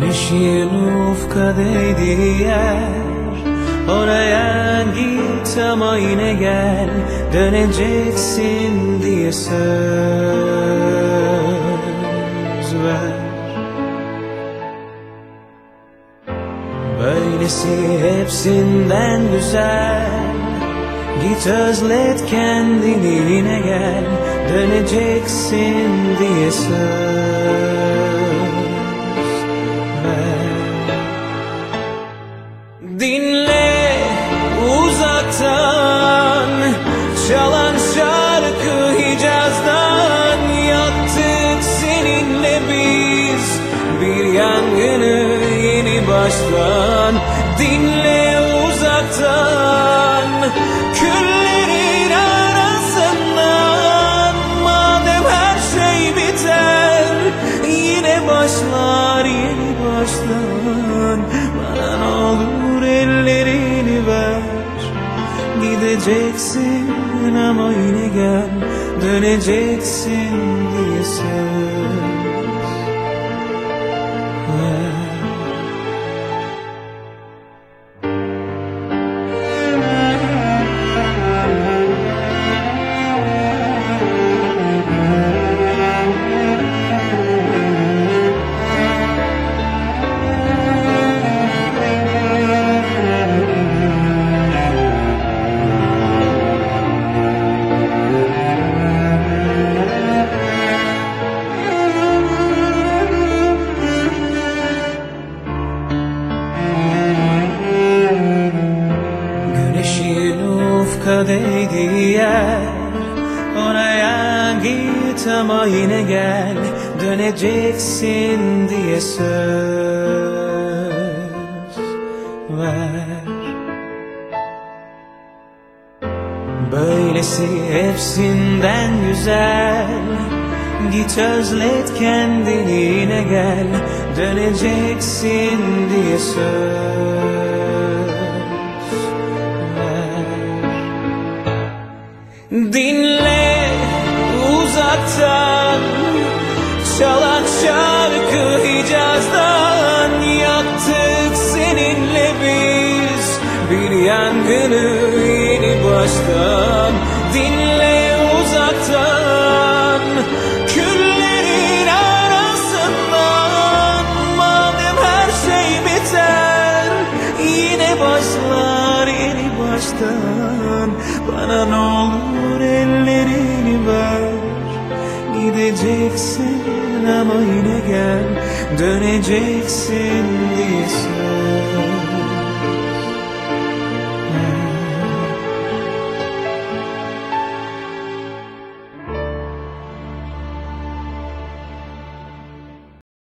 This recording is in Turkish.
Güneşin ufka değdiği yer. Oraya git ama yine gel. Döneceksin diye söz ver. Böylesi hepsinden güzel. Git özlet kendini yine gel. Döneceksin diye söz Gideceksin ama yine gel. Döneceksin diye söz değdiği yer Oraya git ama yine gel Döneceksin diye söz ver. Böylesi hepsinden güzel Git özlet kendini yine gel Döneceksin diye söz Dinle uzaktan. Çalan şarkı Hicaz'dan. Yaktık seninle biz Bir yangını yeni baştan. Dinle uzaktan. Küllerin arasından. Madem her şey biter Yine başlar yeni baştan Bana ne olur ellerini ver. Gideceksin ama yine gel. Döneceksin